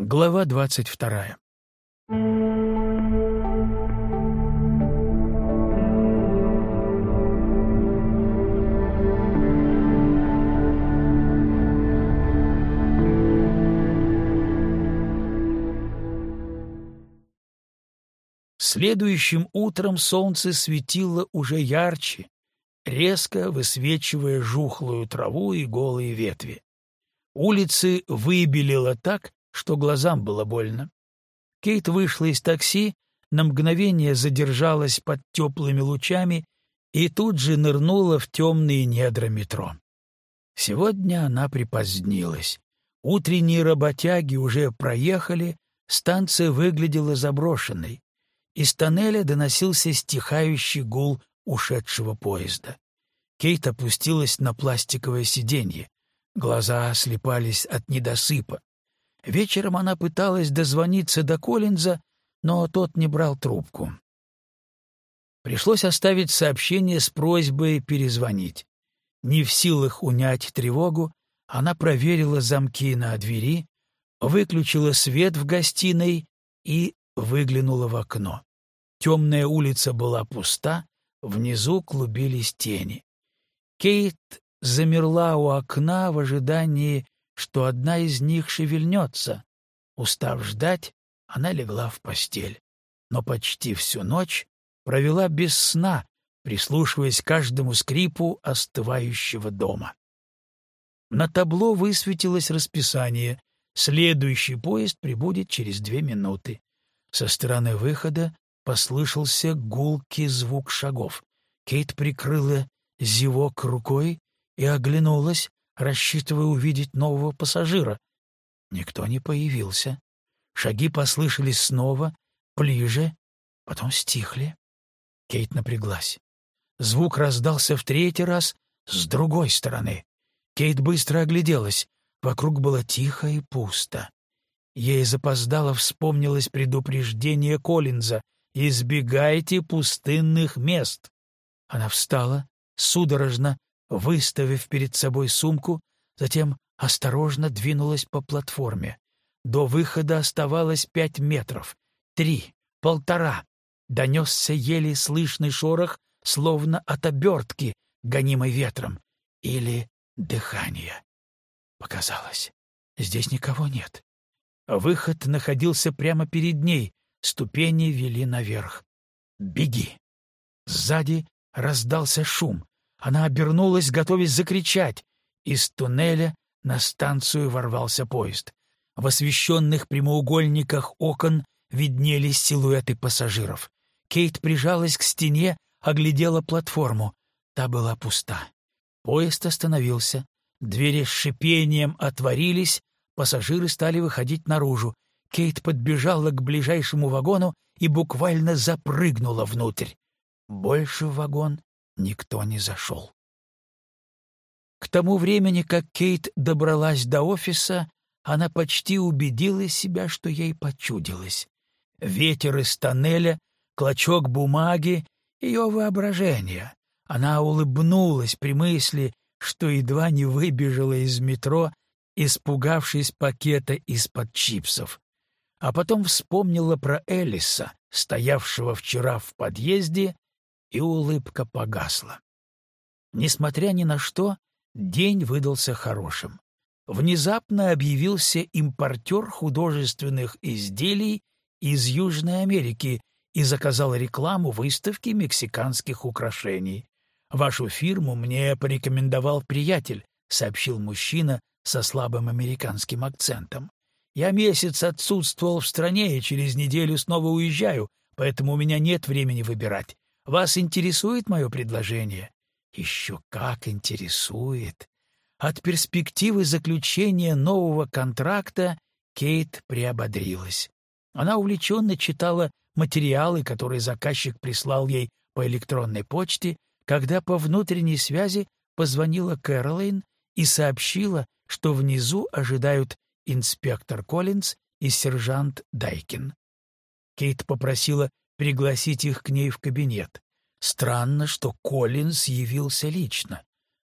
Глава двадцать вторая. Следующим утром солнце светило уже ярче, резко высвечивая жухлую траву и голые ветви. Улицы выбелило так, что глазам было больно. Кейт вышла из такси, на мгновение задержалась под теплыми лучами и тут же нырнула в темные недра метро. Сегодня она припозднилась. Утренние работяги уже проехали, станция выглядела заброшенной. Из тоннеля доносился стихающий гул ушедшего поезда. Кейт опустилась на пластиковое сиденье. Глаза слепались от недосыпа. Вечером она пыталась дозвониться до Коллинза, но тот не брал трубку. Пришлось оставить сообщение с просьбой перезвонить. Не в силах унять тревогу, она проверила замки на двери, выключила свет в гостиной и выглянула в окно. Темная улица была пуста, внизу клубились тени. Кейт замерла у окна в ожидании, что одна из них шевельнется. Устав ждать, она легла в постель, но почти всю ночь провела без сна, прислушиваясь к каждому скрипу остывающего дома. На табло высветилось расписание. Следующий поезд прибудет через две минуты. Со стороны выхода послышался гулкий звук шагов. Кейт прикрыла зевок рукой и оглянулась, рассчитывая увидеть нового пассажира. Никто не появился. Шаги послышались снова, ближе, потом стихли. Кейт напряглась. Звук раздался в третий раз с другой стороны. Кейт быстро огляделась. Вокруг было тихо и пусто. Ей запоздало вспомнилось предупреждение Коллинза «Избегайте пустынных мест». Она встала, судорожно выставив перед собой сумку, затем осторожно двинулась по платформе. До выхода оставалось пять метров. Три, полтора. Донесся еле слышный шорох, словно от обертки, гонимой ветром. Или дыхание. Показалось, здесь никого нет. Выход находился прямо перед ней, ступени вели наверх. «Беги!» Сзади раздался шум. Она обернулась, готовясь закричать. Из туннеля на станцию ворвался поезд. В освещенных прямоугольниках окон виднелись силуэты пассажиров. Кейт прижалась к стене, оглядела платформу. Та была пуста. Поезд остановился. Двери с шипением отворились, пассажиры стали выходить наружу. Кейт подбежала к ближайшему вагону и буквально запрыгнула внутрь. Больше в вагон никто не зашел. К тому времени, как Кейт добралась до офиса, она почти убедила себя, что ей почудилось. Ветер из тоннеля, клочок бумаги, ее воображение. Она улыбнулась при мысли, что едва не выбежала из метро, испугавшись пакета из-под чипсов. А потом вспомнила про Элиса, стоявшего вчера в подъезде и улыбка погасла. Несмотря ни на что, день выдался хорошим. Внезапно объявился импортер художественных изделий из Южной Америки и заказал рекламу выставки мексиканских украшений. «Вашу фирму мне порекомендовал приятель», — сообщил мужчина со слабым американским акцентом. «Я месяц отсутствовал в стране и через неделю снова уезжаю, поэтому у меня нет времени выбирать. Вас интересует мое предложение? Еще как интересует. От перспективы заключения нового контракта Кейт приободрилась. Она увлеченно читала материалы, которые заказчик прислал ей по электронной почте, когда по внутренней связи позвонила Кэролайн и сообщила, что внизу ожидают инспектор Коллинз и сержант Дайкин. Кейт попросила пригласить их к ней в кабинет. Странно, что Коллинз явился лично.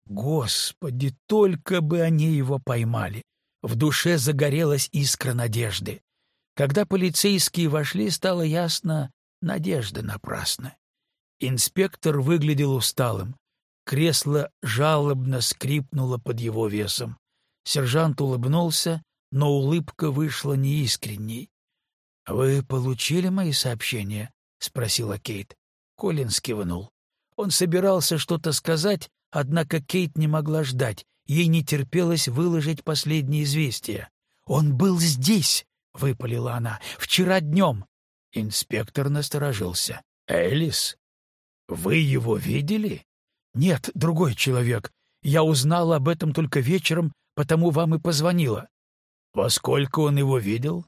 Господи, только бы они его поймали! В душе загорелась искра надежды. Когда полицейские вошли, стало ясно — надежда напрасна. Инспектор выглядел усталым. Кресло жалобно скрипнуло под его весом. Сержант улыбнулся, но улыбка вышла неискренней. — Вы получили мои сообщения? — спросила Кейт. Коллинс кивнул. Он собирался что-то сказать, однако Кейт не могла ждать. Ей не терпелось выложить последнее известие. «Он был здесь!» — выпалила она. «Вчера днем!» Инспектор насторожился. «Элис, вы его видели?» «Нет, другой человек. Я узнала об этом только вечером, потому вам и позвонила». «Во сколько он его видел?»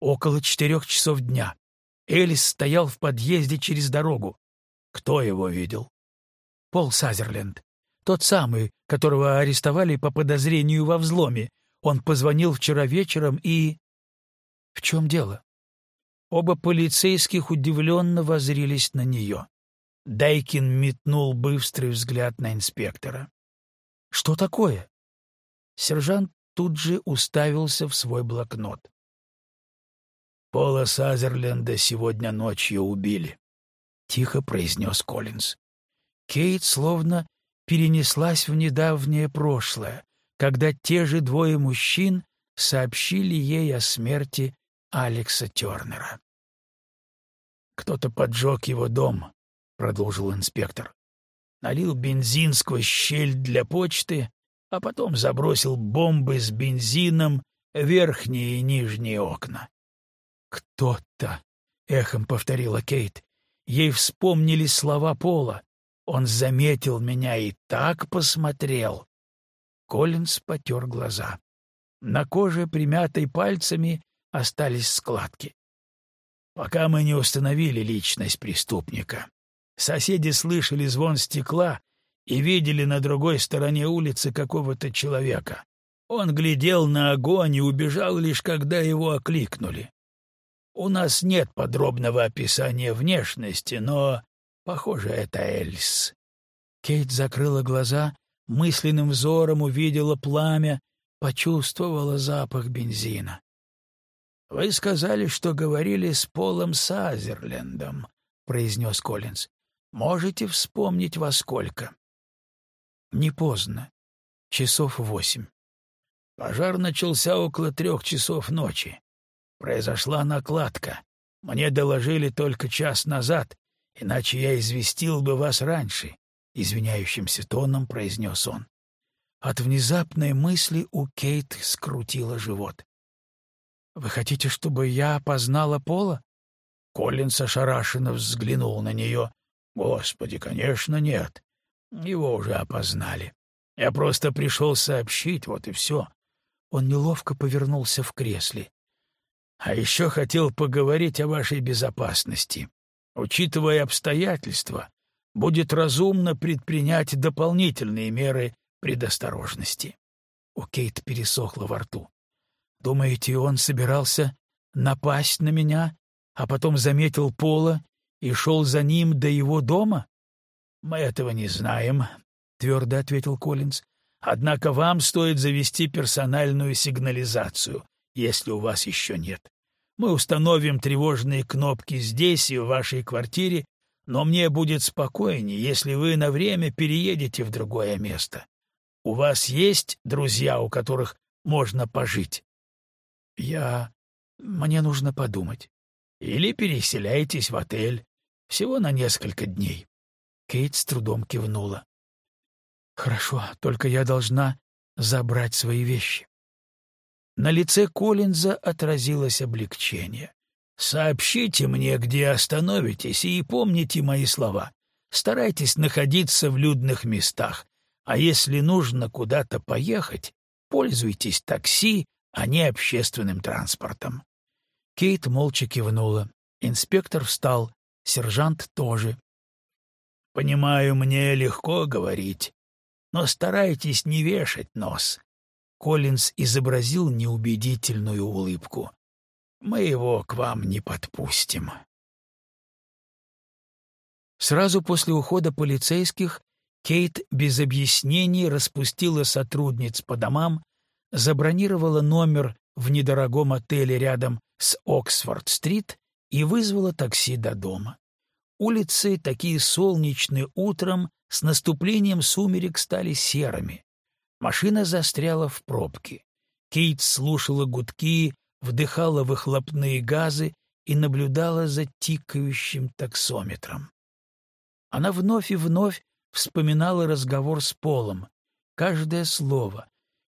«Около четырех часов дня. Элис стоял в подъезде через дорогу. Кто его видел?» «Пол Сазерленд. Тот самый, которого арестовали по подозрению во взломе. Он позвонил вчера вечером и... В чем дело? Оба полицейских удивленно возрились на нее. Дайкин метнул быстрый взгляд на инспектора. «Что такое?» Сержант тут же уставился в свой блокнот. «Пола Сазерленда сегодня ночью убили», — тихо произнес Коллинз. Кейт словно перенеслась в недавнее прошлое, когда те же двое мужчин сообщили ей о смерти Алекса Тернера. «Кто-то поджег его дом», — продолжил инспектор. «Налил бензин сквозь щель для почты, а потом забросил бомбы с бензином верхние и нижние окна». «Кто-то», — эхом повторила Кейт. Ей вспомнили слова Пола. Он заметил меня и так посмотрел. Коллинз потер глаза. На коже, примятой пальцами, остались складки. Пока мы не установили личность преступника. Соседи слышали звон стекла и видели на другой стороне улицы какого-то человека. Он глядел на огонь и убежал лишь когда его окликнули. У нас нет подробного описания внешности, но Похоже, это Эльс. Кейт закрыла глаза, мысленным взором увидела пламя, почувствовала запах бензина. — Вы сказали, что говорили с Полом Сазерлендом, — произнес Коллинз. — Можете вспомнить во сколько? — Не поздно. Часов восемь. Пожар начался около трех часов ночи. Произошла накладка. Мне доложили только час назад, иначе я известил бы вас раньше», — извиняющимся тоном произнес он. От внезапной мысли у Кейт скрутило живот. «Вы хотите, чтобы я опознала Пола?» Коллинс ошарашенно взглянул на нее. «Господи, конечно, нет. Его уже опознали. Я просто пришел сообщить, вот и все». Он неловко повернулся в кресле. «А еще хотел поговорить о вашей безопасности. Учитывая обстоятельства, будет разумно предпринять дополнительные меры предосторожности. У Кейт пересохло во рту. Думаете, он собирался напасть на меня, а потом заметил Пола и шел за ним до его дома? Мы этого не знаем, твердо ответил Коллинз. Однако вам стоит завести персональную сигнализацию, если у вас еще нет. Мы установим тревожные кнопки здесь и в вашей квартире, но мне будет спокойнее, если вы на время переедете в другое место. У вас есть друзья, у которых можно пожить? Я... Мне нужно подумать. Или переселяйтесь в отель. Всего на несколько дней. Кейт с трудом кивнула. Хорошо, только я должна забрать свои вещи. На лице Коллинза отразилось облегчение. «Сообщите мне, где остановитесь, и помните мои слова. Старайтесь находиться в людных местах, а если нужно куда-то поехать, пользуйтесь такси, а не общественным транспортом». Кейт молча кивнула. Инспектор встал, сержант тоже. «Понимаю, мне легко говорить, но старайтесь не вешать нос. Коллинз изобразил неубедительную улыбку. «Мы его к вам не подпустим». Сразу после ухода полицейских Кейт без объяснений распустила сотрудниц по домам, забронировала номер в недорогом отеле рядом с Оксфорд-стрит и вызвала такси до дома. Улицы, такие солнечные утром, с наступлением сумерек стали серыми. Машина застряла в пробке. Кейт слушала гудки, вдыхала выхлопные газы и наблюдала за тикающим таксометром. Она вновь и вновь вспоминала разговор с Полом. Каждое слово,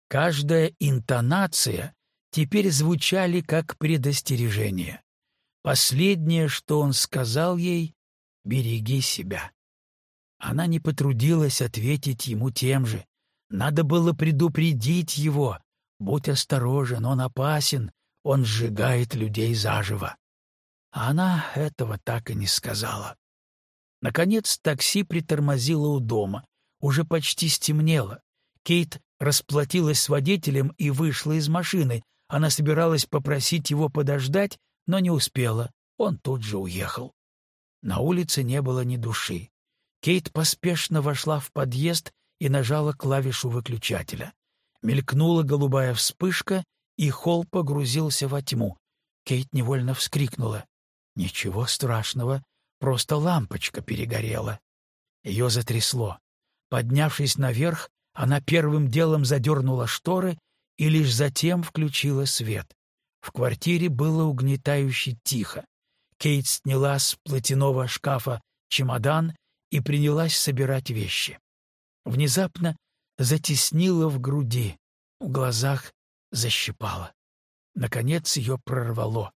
каждая интонация теперь звучали как предостережение. Последнее, что он сказал ей — «береги себя». Она не потрудилась ответить ему тем же. Надо было предупредить его. Будь осторожен, он опасен, он сжигает людей заживо. А она этого так и не сказала. Наконец такси притормозило у дома. Уже почти стемнело. Кейт расплатилась с водителем и вышла из машины. Она собиралась попросить его подождать, но не успела. Он тут же уехал. На улице не было ни души. Кейт поспешно вошла в подъезд и нажала клавишу выключателя. Мелькнула голубая вспышка, и холл погрузился во тьму. Кейт невольно вскрикнула. Ничего страшного, просто лампочка перегорела. Ее затрясло. Поднявшись наверх, она первым делом задернула шторы и лишь затем включила свет. В квартире было угнетающе тихо. Кейт сняла с платяного шкафа чемодан и принялась собирать вещи. Внезапно затеснила в груди, в глазах защипала. Наконец ее прорвало.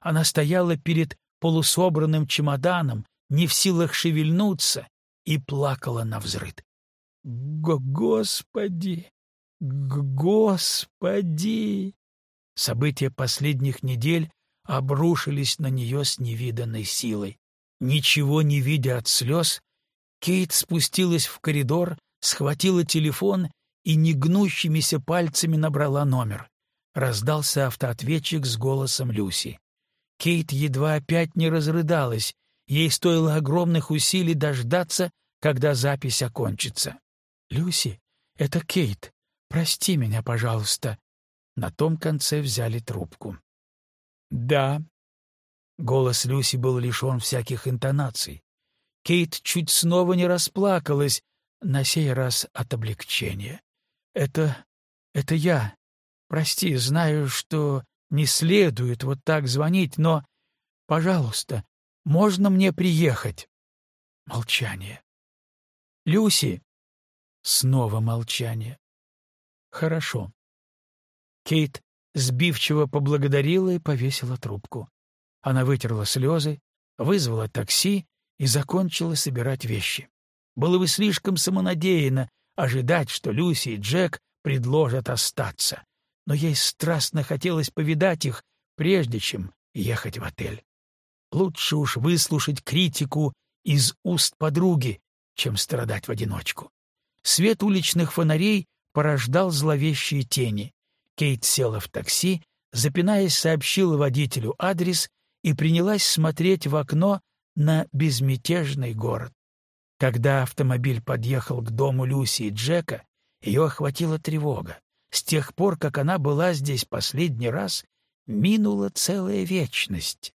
Она стояла перед полусобранным чемоданом, не в силах шевельнуться, и плакала на взрыд. «Господи! Господи!» События последних недель обрушились на нее с невиданной силой. Ничего не видя от слез, Кейт спустилась в коридор, схватила телефон и негнущимися пальцами набрала номер. Раздался автоответчик с голосом Люси. Кейт едва опять не разрыдалась, ей стоило огромных усилий дождаться, когда запись окончится. «Люси, это Кейт. Прости меня, пожалуйста». На том конце взяли трубку. «Да». Голос Люси был лишен всяких интонаций. Кейт чуть снова не расплакалась, на сей раз от облегчения. «Это... это я. Прости, знаю, что не следует вот так звонить, но... Пожалуйста, можно мне приехать?» Молчание. «Люси!» Снова молчание. «Хорошо». Кейт сбивчиво поблагодарила и повесила трубку. Она вытерла слезы, вызвала такси и закончила собирать вещи. Было бы слишком самонадеянно ожидать, что Люси и Джек предложат остаться, но ей страстно хотелось повидать их, прежде чем ехать в отель. Лучше уж выслушать критику из уст подруги, чем страдать в одиночку. Свет уличных фонарей порождал зловещие тени. Кейт села в такси, запинаясь, сообщила водителю адрес и принялась смотреть в окно на безмятежный город. Когда автомобиль подъехал к дому Люси и Джека, ее охватила тревога. С тех пор, как она была здесь последний раз, минула целая вечность.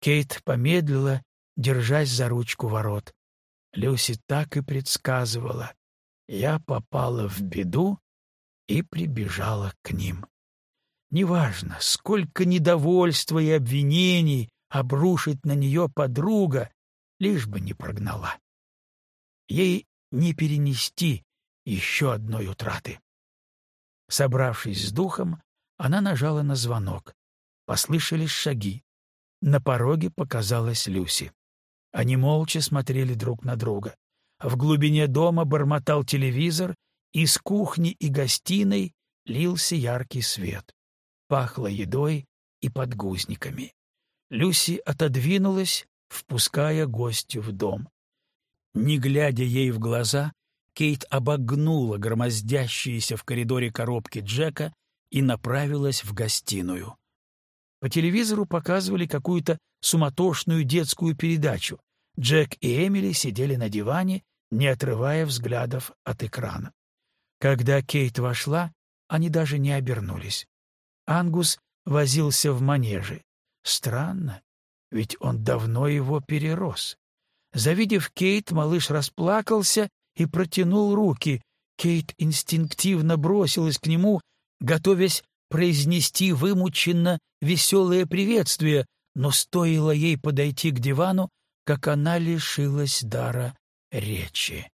Кейт помедлила, держась за ручку ворот. Люси так и предсказывала. Я попала в беду и прибежала к ним. Неважно, сколько недовольства и обвинений обрушит на нее подруга, лишь бы не прогнала. Ей не перенести еще одной утраты. Собравшись с духом, она нажала на звонок. Послышались шаги. На пороге показалась Люси. Они молча смотрели друг на друга. В глубине дома бормотал телевизор, из кухни и гостиной лился яркий свет. Пахло едой и подгузниками. Люси отодвинулась, впуская гостю в дом. Не глядя ей в глаза, Кейт обогнула громоздящиеся в коридоре коробки Джека и направилась в гостиную. По телевизору показывали какую-то суматошную детскую передачу. Джек и Эмили сидели на диване, не отрывая взглядов от экрана. Когда Кейт вошла, они даже не обернулись. Ангус возился в манеже. Странно, ведь он давно его перерос. Завидев Кейт, малыш расплакался и протянул руки. Кейт инстинктивно бросилась к нему, готовясь произнести вымученно веселое приветствие, но стоило ей подойти к дивану, как она лишилась дара речи.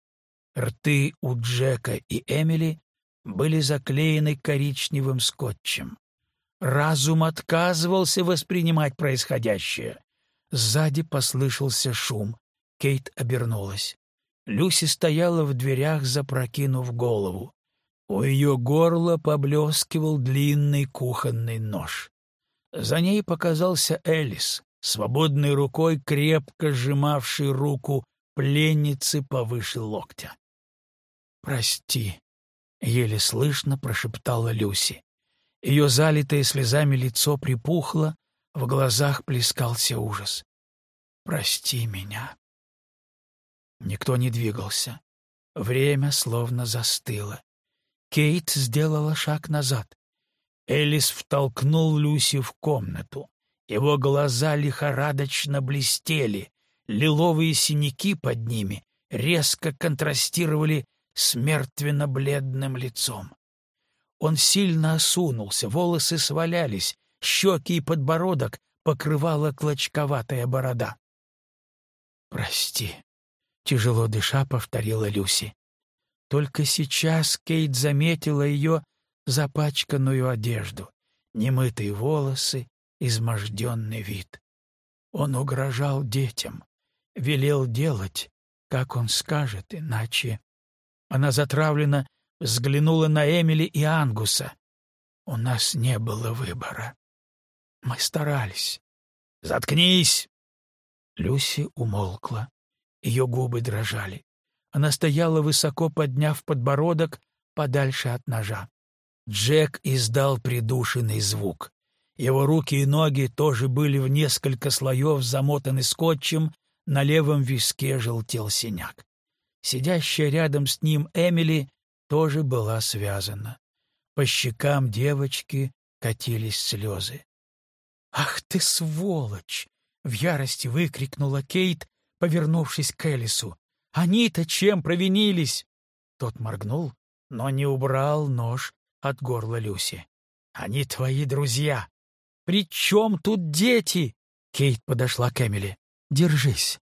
Рты у Джека и Эмили были заклеены коричневым скотчем. Разум отказывался воспринимать происходящее. Сзади послышался шум. Кейт обернулась. Люси стояла в дверях, запрокинув голову. У ее горла поблескивал длинный кухонный нож. За ней показался Элис, свободной рукой крепко сжимавший руку пленницы повыше локтя. «Прости», — еле слышно прошептала Люси. Ее залитое слезами лицо припухло, в глазах плескался ужас. «Прости меня». Никто не двигался. Время словно застыло. Кейт сделала шаг назад. Элис втолкнул Люси в комнату. Его глаза лихорадочно блестели, лиловые синяки под ними резко контрастировали с мертвенно-бледным лицом. Он сильно осунулся, волосы свалялись, щеки и подбородок покрывала клочковатая борода. «Прости», — тяжело дыша повторила Люси. Только сейчас Кейт заметила ее запачканную одежду, немытые волосы, изможденный вид. Он угрожал детям, велел делать, как он скажет, иначе... Она затравленно взглянула на Эмили и Ангуса. У нас не было выбора. Мы старались. «Заткнись!» Люси умолкла. Ее губы дрожали. Она стояла высоко, подняв подбородок подальше от ножа. Джек издал придушенный звук. Его руки и ноги тоже были в несколько слоев замотаны скотчем, на левом виске желтел синяк. Сидящая рядом с ним Эмили тоже была связана. По щекам девочки катились слезы. «Ах ты, сволочь!» — в ярости выкрикнула Кейт, повернувшись к Элису. «Они-то чем провинились?» Тот моргнул, но не убрал нож от горла Люси. «Они твои друзья!» «При чем тут дети?» Кейт подошла к Эмили. «Держись».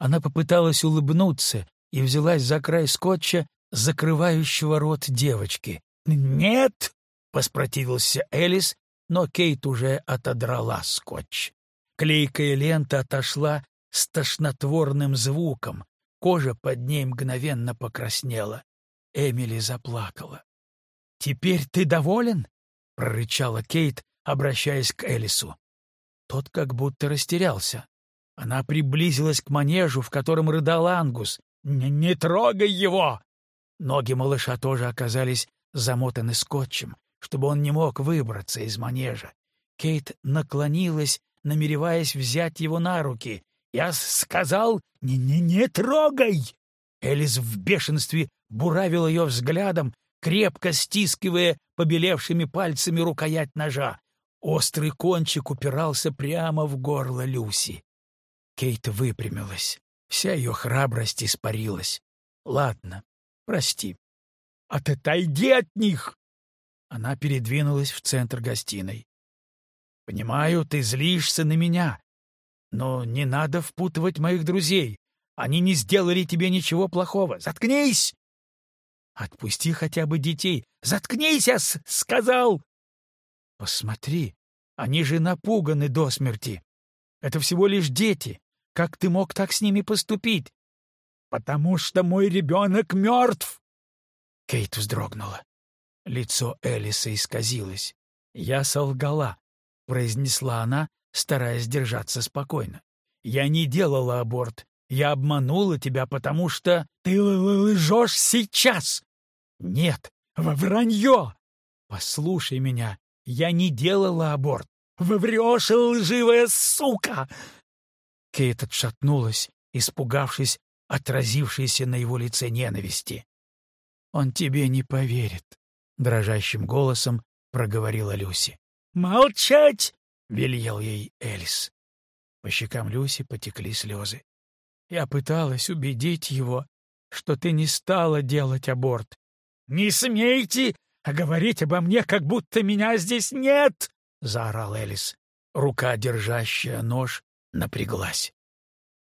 Она попыталась улыбнуться и взялась за край скотча, закрывающего рот девочки. «Нет!» — воспротивился Элис, но Кейт уже отодрала скотч. Клейкая лента отошла с тошнотворным звуком, кожа под ней мгновенно покраснела. Эмили заплакала. «Теперь ты доволен?» — прорычала Кейт, обращаясь к Элису. Тот как будто растерялся. Она приблизилась к манежу, в котором рыдал Ангус. «Не, не трогай его!» Ноги малыша тоже оказались замотаны скотчем, чтобы он не мог выбраться из манежа. Кейт наклонилась, намереваясь взять его на руки. «Я сказал, не, не, не трогай!» Элис в бешенстве буравил ее взглядом, крепко стискивая побелевшими пальцами рукоять ножа. Острый кончик упирался прямо в горло Люси. Кейт выпрямилась. Вся ее храбрость испарилась. «Ладно, прости. Отойди от них!» Она передвинулась в центр гостиной. «Понимаю, ты злишься на меня, но не надо впутывать моих друзей. Они не сделали тебе ничего плохого. Заткнись!» «Отпусти хотя бы детей. Заткнись, я сказал!» Посмотри, они же напуганы до смерти. Это всего лишь дети. Как ты мог так с ними поступить? Потому что мой ребенок мертв. Кейт вздрогнула. Лицо Элиса исказилось. «Я солгала», — произнесла она, стараясь держаться спокойно. «Я не делала аборт. Я обманула тебя, потому что ты лжешь сейчас!» «Нет, во вранье! Послушай меня, я не делала аборт. Вы врешь, лживая сука!» Кейт отшатнулась, испугавшись отразившейся на его лице ненависти. «Он тебе не поверит. дрожащим голосом проговорила Люси. «Молчать!» — велел ей Элис. По щекам Люси потекли слезы. Я пыталась убедить его, что ты не стала делать аборт. «Не смейте говорить обо мне, как будто меня здесь нет!» — заорал Элис. Рука, держащая нож, напряглась.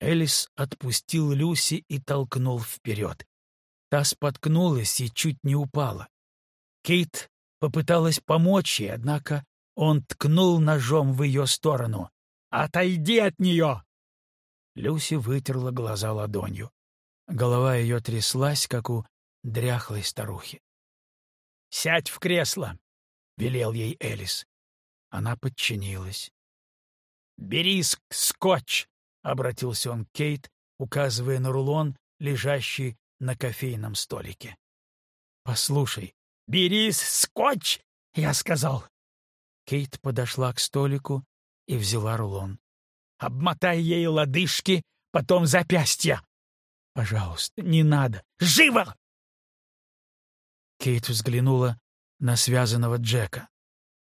Элис отпустил Люси и толкнул вперед. Та споткнулась и чуть не упала. Кейт попыталась помочь ей, однако он ткнул ножом в ее сторону. «Отойди от нее!» Люси вытерла глаза ладонью. Голова ее тряслась, как у дряхлой старухи. «Сядь в кресло!» — велел ей Элис. Она подчинилась. «Бери скотч!» — обратился он к Кейт, указывая на рулон, лежащий на кофейном столике. «Послушай, бери скотч!» — я сказал. Кейт подошла к столику и взяла рулон. «Обмотай ей лодыжки, потом запястья!» «Пожалуйста, не надо! Живо!» Кейт взглянула на связанного Джека.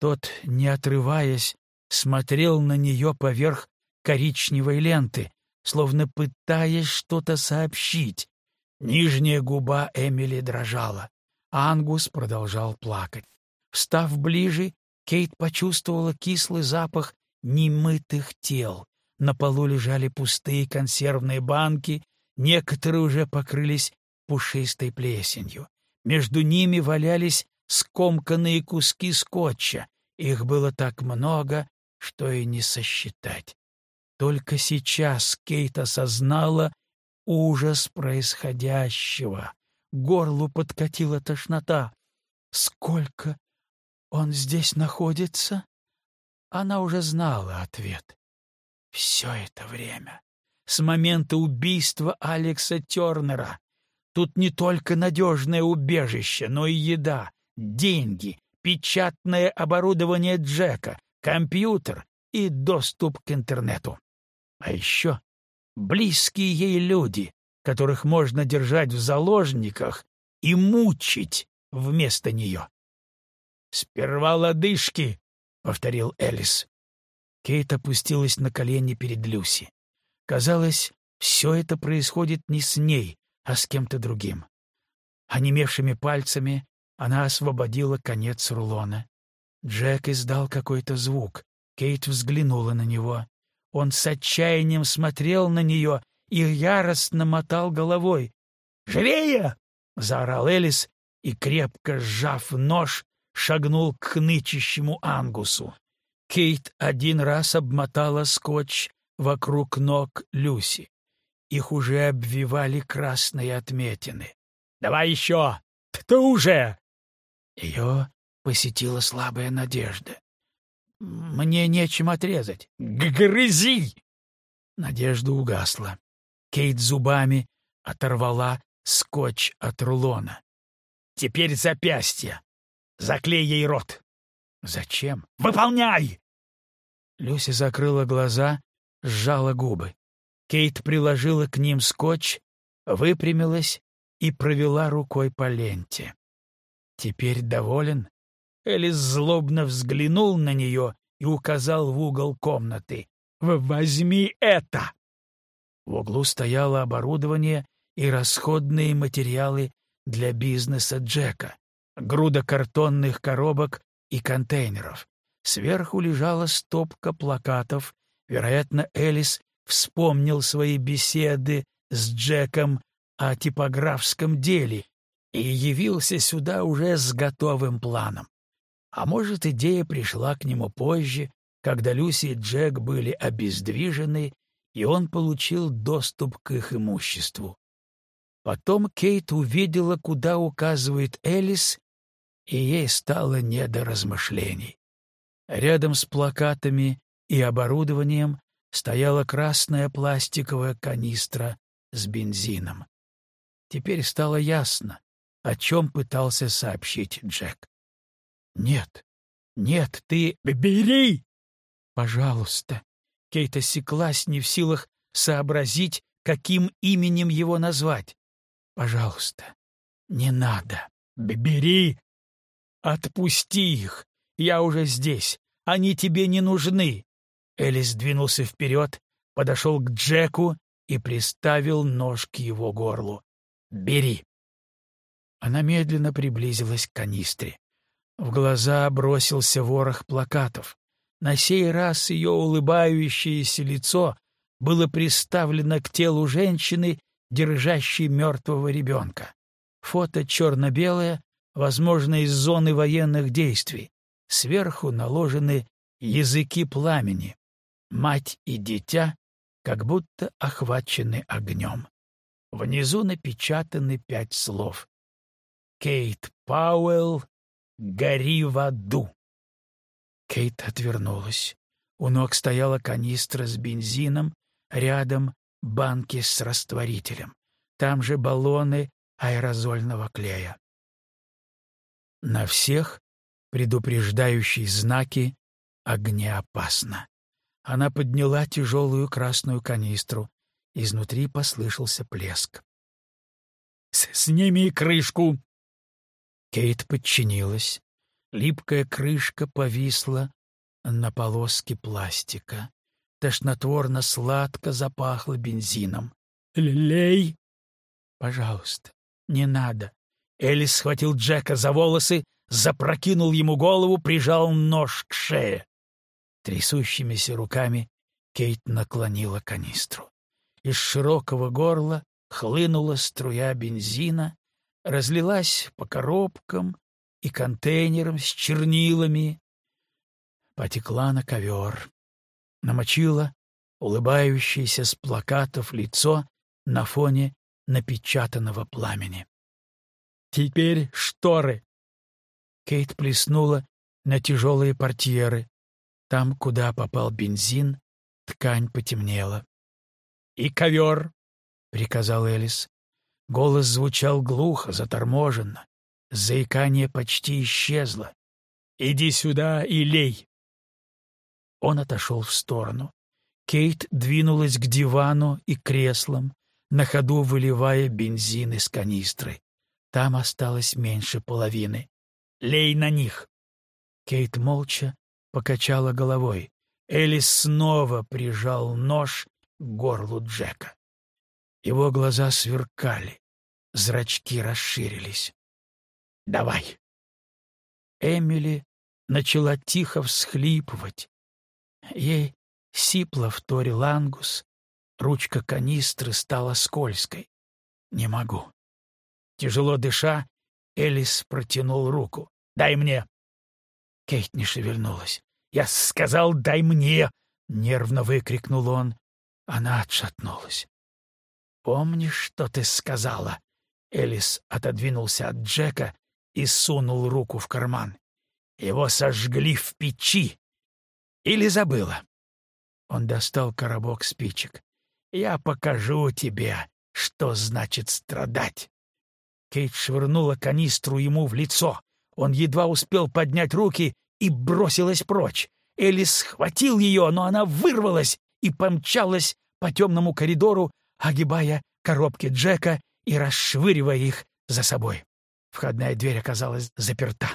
Тот, не отрываясь, смотрел на нее поверх коричневой ленты, словно пытаясь что-то сообщить. Нижняя губа Эмили дрожала. Ангус продолжал плакать. Встав ближе, Кейт почувствовала кислый запах немытых тел. На полу лежали пустые консервные банки, некоторые уже покрылись пушистой плесенью. Между ними валялись скомканные куски скотча. Их было так много, что и не сосчитать. Только сейчас Кейт осознала ужас происходящего. Горлу подкатила тошнота. Сколько он здесь находится? Она уже знала ответ. Все это время. С момента убийства Алекса Тернера. Тут не только надежное убежище, но и еда, деньги, печатное оборудование Джека, компьютер и доступ к интернету. А еще близкие ей люди, которых можно держать в заложниках и мучить вместо нее. «Сперва лодыжки», — повторил Элис. Кейт опустилась на колени перед Люси. Казалось, все это происходит не с ней, а с кем-то другим. Онемевшими пальцами она освободила конец рулона. Джек издал какой-то звук. Кейт взглянула на него. Он с отчаянием смотрел на нее и яростно мотал головой. «Живее!» — заорал Элис и, крепко сжав нож, шагнул к хнычащему Ангусу. Кейт один раз обмотала скотч вокруг ног Люси. Их уже обвивали красные отметины. «Давай еще! Ты уже!» Ее посетила слабая надежда. «Мне нечем отрезать. Грызи!» Надежда угасла. Кейт зубами оторвала скотч от рулона. «Теперь запястье. Заклей ей рот!» «Зачем?» «Выполняй!» Люси закрыла глаза, сжала губы. Кейт приложила к ним скотч, выпрямилась и провела рукой по ленте. «Теперь доволен?» Элис злобно взглянул на нее и указал в угол комнаты. «Возьми это!» В углу стояло оборудование и расходные материалы для бизнеса Джека груда картонных коробок и контейнеров. Сверху лежала стопка плакатов. Вероятно, Элис вспомнил свои беседы с Джеком о типографском деле и явился сюда уже с готовым планом. А может, идея пришла к нему позже, когда Люси и Джек были обездвижены, и он получил доступ к их имуществу. Потом Кейт увидела, куда указывает Элис, и ей стало не до размышлений. Рядом с плакатами и оборудованием стояла красная пластиковая канистра с бензином. Теперь стало ясно, о чем пытался сообщить Джек. «Нет, нет, ты... Бери!» «Пожалуйста!» Кейт осеклась, не в силах сообразить, каким именем его назвать. «Пожалуйста, не надо!» «Бери!» Отпусти их! Я уже здесь! Они тебе не нужны!» Элис двинулся вперед, подошел к Джеку и приставил нож к его горлу. «Бери!» Она медленно приблизилась к канистре. В глаза бросился ворох плакатов. На сей раз ее улыбающееся лицо было приставлено к телу женщины, держащей мертвого ребенка. Фото черно-белое, возможно, из зоны военных действий. Сверху наложены языки пламени. Мать и дитя как будто охвачены огнем. Внизу напечатаны пять слов. «Кейт Пауэлл, гори в аду!» Кейт отвернулась. У ног стояла канистра с бензином, рядом банки с растворителем. Там же баллоны аэрозольного клея. На всех предупреждающие знаки «Огнеопасно». Она подняла тяжелую красную канистру. Изнутри послышался плеск. «Сними крышку!» Кейт подчинилась. Липкая крышка повисла на полоске пластика. Тошнотворно-сладко запахло бензином. «Лей!» «Пожалуйста, не надо». Элис схватил Джека за волосы, запрокинул ему голову, прижал нож к шее. Трясущимися руками Кейт наклонила канистру. Из широкого горла хлынула струя бензина, разлилась по коробкам и контейнерам с чернилами, потекла на ковер, намочила улыбающееся с плакатов лицо на фоне напечатанного пламени. «Теперь шторы!» Кейт плеснула на тяжелые портьеры. Там, куда попал бензин, ткань потемнела. «И ковер!» — приказал Элис. Голос звучал глухо, заторможенно. Заикание почти исчезло. «Иди сюда и лей!» Он отошел в сторону. Кейт двинулась к дивану и креслам, на ходу выливая бензин из канистры. Там осталось меньше половины. «Лей на них!» Кейт молча покачала головой. Элис снова прижал нож к горлу Джека. Его глаза сверкали, зрачки расширились. «Давай!» Эмили начала тихо всхлипывать. Ей сипло вторил ангус, ручка канистры стала скользкой. «Не могу». Тяжело дыша, Элис протянул руку. «Дай мне!» Кейт не шевельнулась. «Я сказал, дай мне!» — нервно выкрикнул он. Она отшатнулась. «Помнишь, что ты сказала?» Элис отодвинулся от Джека и сунул руку в карман. «Его сожгли в печи. Или забыла?» Он достал коробок спичек. «Я покажу тебе, что значит страдать». Кейт швырнула канистру ему в лицо. Он едва успел поднять руки и бросилась прочь. Элис схватил ее, но она вырвалась и помчалась по темному коридору, огибая коробки Джека и расшвыривая их за собой. Входная дверь оказалась заперта.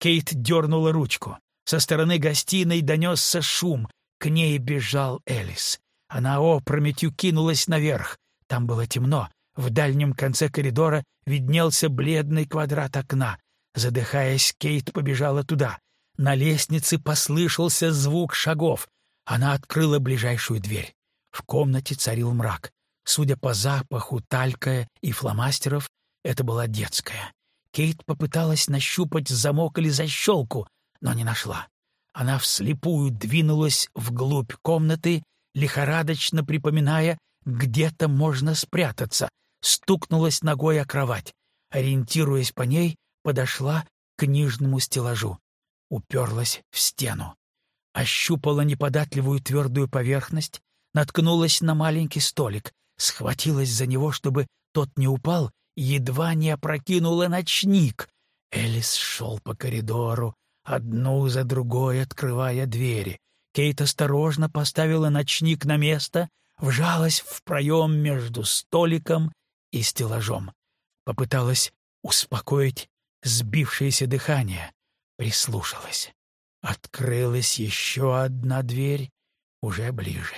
Кейт дернула ручку. Со стороны гостиной донесся шум. К ней бежал Элис. Она опрометью кинулась наверх. Там было темно. В дальнем конце коридора виднелся бледный квадрат окна. Задыхаясь, Кейт побежала туда. На лестнице послышался звук шагов. Она открыла ближайшую дверь. В комнате царил мрак. Судя по запаху талька и фломастеров, это была детская. Кейт попыталась нащупать замок или защелку, но не нашла. Она вслепую двинулась вглубь комнаты, лихорадочно припоминая, где-то можно спрятаться, стукнулась ногой о кровать. Ориентируясь по ней, подошла к книжному стеллажу уперлась в стену. Ощупала неподатливую твердую поверхность, наткнулась на маленький столик, схватилась за него, чтобы тот не упал, едва не опрокинула ночник. Элис шел по коридору, одну за другой открывая двери. Кейт осторожно поставила ночник на место, вжалась в проем между столиком и стеллажом. Попыталась успокоить сбившееся дыхание. прислушалась. Открылась еще одна дверь, уже ближе.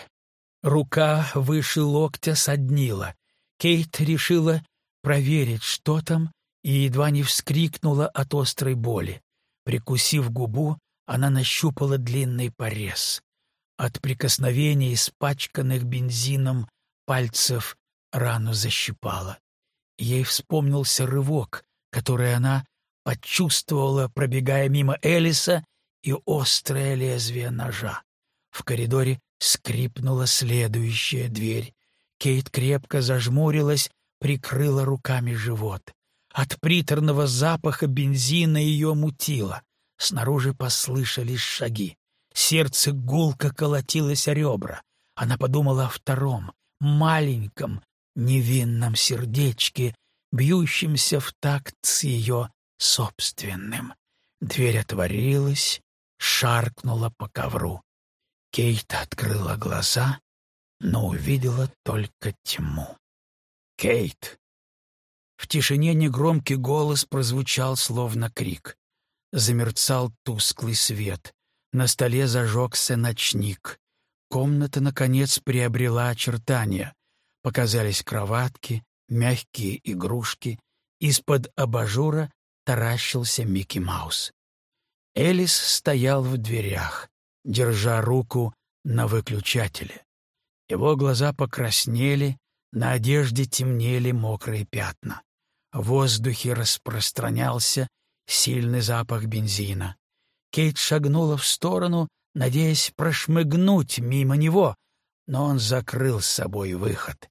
Рука выше локтя соднила. Кейт решила проверить, что там, и едва не вскрикнула от острой боли. Прикусив губу, она нащупала длинный порез. От прикосновения испачканных бензином пальцев рану защипала. Ей вспомнился рывок, который она почувствовала, пробегая мимо Элиса, и острое лезвие ножа. В коридоре скрипнула следующая дверь. Кейт крепко зажмурилась, прикрыла руками живот. От приторного запаха бензина ее мутило. Снаружи послышались шаги. Сердце гулко колотилось о ребра. Она подумала о втором, маленьком, невинном сердечке, бьющемся в такт с ее собственным. Дверь отворилась, шаркнула по ковру. Кейт открыла глаза, но увидела только тьму. «Кейт!» В тишине негромкий голос прозвучал, словно крик. Замерцал тусклый свет. На столе зажегся ночник. Комната, наконец, приобрела очертания. Показались кроватки, мягкие игрушки. Из-под абажура таращился Микки Маус. Элис стоял в дверях, держа руку на выключателе. Его глаза покраснели, на одежде темнели мокрые пятна. В воздухе распространялся сильный запах бензина. Кейт шагнула в сторону, надеясь прошмыгнуть мимо него, но он закрыл с собой выход.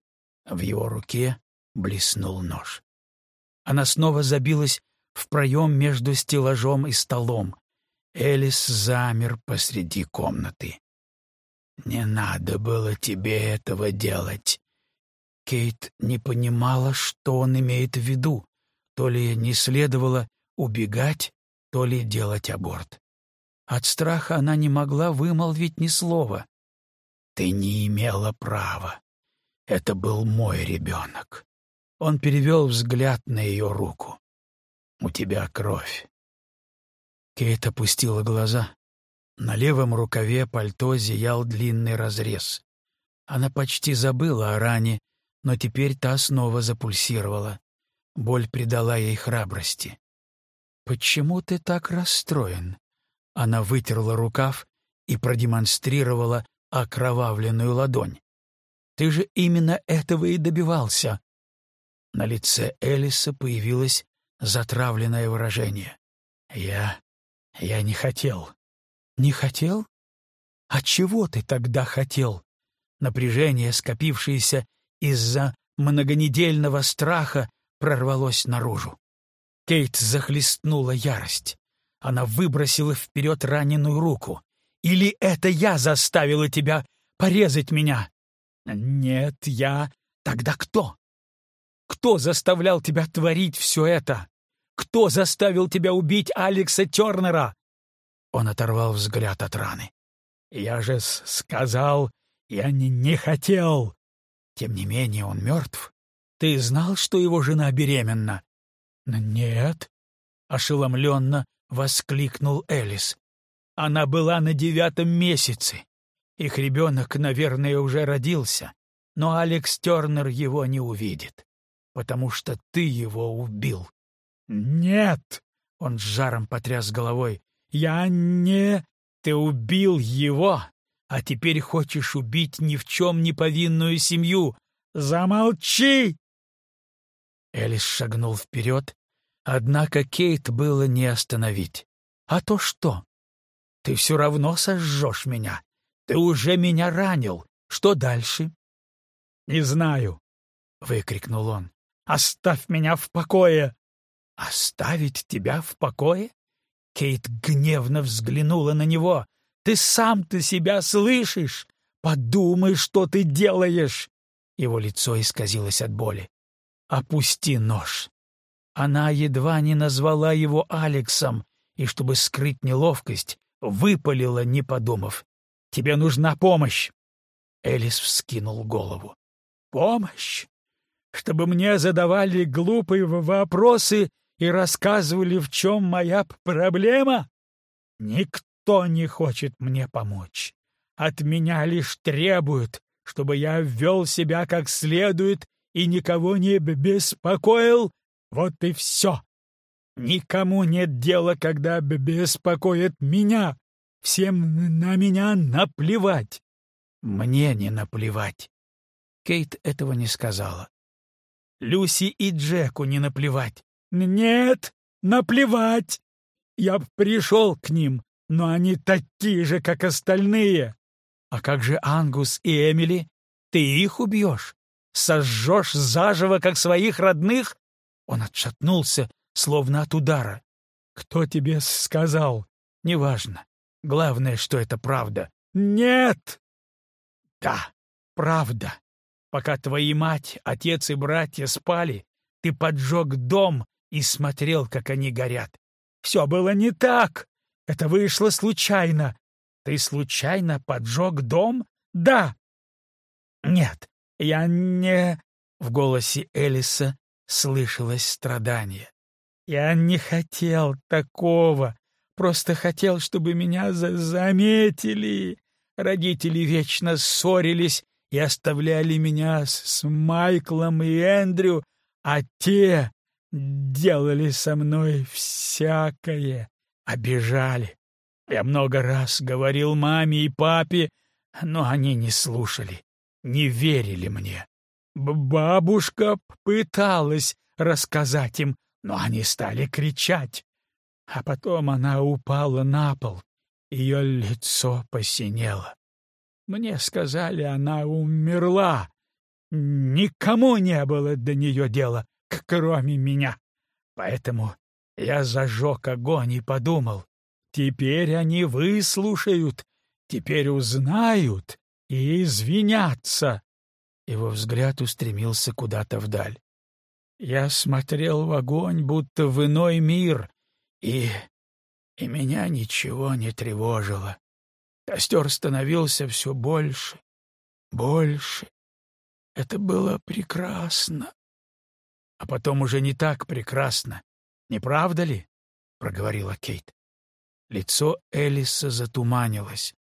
В его руке блеснул нож. Она снова забилась в проем между стеллажом и столом. Элис замер посреди комнаты. «Не надо было тебе этого делать». Кейт не понимала, что он имеет в виду. То ли не следовало убегать, то ли делать аборт. От страха она не могла вымолвить ни слова. «Ты не имела права. Это был мой ребенок». Он перевел взгляд на ее руку. «У тебя кровь». Кейт опустила глаза. На левом рукаве пальто зиял длинный разрез. Она почти забыла о ране, но теперь та снова запульсировала. Боль придала ей храбрости. «Почему ты так расстроен?» Она вытерла рукав и продемонстрировала окровавленную ладонь. «Ты же именно этого и добивался!» На лице Элиса появилось затравленное выражение. «Я... я не хотел». «Не хотел? А чего ты тогда хотел?» Напряжение, скопившееся из-за многонедельного страха, прорвалось наружу. Кейт захлестнула ярость. Она выбросила вперед раненую руку. «Или это я заставила тебя порезать меня?» «Нет, я...» «Тогда кто? Кто заставлял тебя творить все это? Кто заставил тебя убить Алекса Тернера?» Он оторвал взгляд от раны. «Я же сказал, я не, не хотел!» Тем не менее он мертв. Ты знал, что его жена беременна? «Нет», — ошеломленно воскликнул Элис. «Она была на девятом месяце. Их ребенок, наверное, уже родился, но Алекс Тернер его не увидит, потому что ты его убил». «Нет!» — он с жаром потряс головой. «Я не... Ты убил его, а теперь хочешь убить ни в чем не повинную семью. Замолчи!» Элис шагнул вперед, однако Кейт было не остановить. «А то что? Ты все равно сожжешь меня. Ты уже меня ранил. Что дальше?» «Не знаю», — выкрикнул он. «Оставь меня в покое!» «Оставить тебя в покое?» Кейт гневно взглянула на него. «Ты сам-то себя слышишь? Подумай, что ты делаешь!» Его лицо исказилось от боли. «Опусти нож». Она едва не назвала его Алексом, и, чтобы скрыть неловкость, выпалила, не подумав. «Тебе нужна помощь!» Элис вскинул голову. «Помощь? Чтобы мне задавали глупые вопросы и рассказывали, в чем моя проблема?» Никто не хочет мне помочь. От меня лишь требуют, чтобы я вел себя как следует и никого не беспокоил. Вот и все. Никому нет дела, когда беспокоит меня. Всем на меня наплевать. Мне не наплевать. Кейт этого не сказала. Люси и Джеку не наплевать. Нет, наплевать. Я пришел к ним, но они такие же, как остальные. А как же Ангус и Эмили? Ты их убьешь? Сожжешь заживо, как своих родных? Он отшатнулся, словно от удара. Кто тебе сказал? Неважно. Главное, что это правда. Нет! Да, правда. Пока твои мать, отец и братья спали, ты поджег дом и смотрел, как они горят. Все было не так. Это вышло случайно. Ты случайно поджег дом? Да. Нет, я не... В голосе Элиса слышалось страдание. Я не хотел такого. Просто хотел, чтобы меня за заметили. Родители вечно ссорились и оставляли меня с, с Майклом и Эндрю, а те делали со мной всякое, обижали. Я много раз говорил маме и папе, но они не слушали, не верили мне. Бабушка пыталась рассказать им, но они стали кричать. А потом она упала на пол, ее лицо посинело. Мне сказали, она умерла. Никому не было до нее дела, кроме меня. Поэтому я зажег огонь и подумал, Теперь они выслушают, теперь узнают и извинятся. Его взгляд устремился куда-то вдаль. Я смотрел в огонь, будто в иной мир, и... и меня ничего не тревожило. Костер становился все больше, больше. Это было прекрасно. А потом уже не так прекрасно, не правда ли? — проговорила Кейт. Лицо Элиса затуманилось.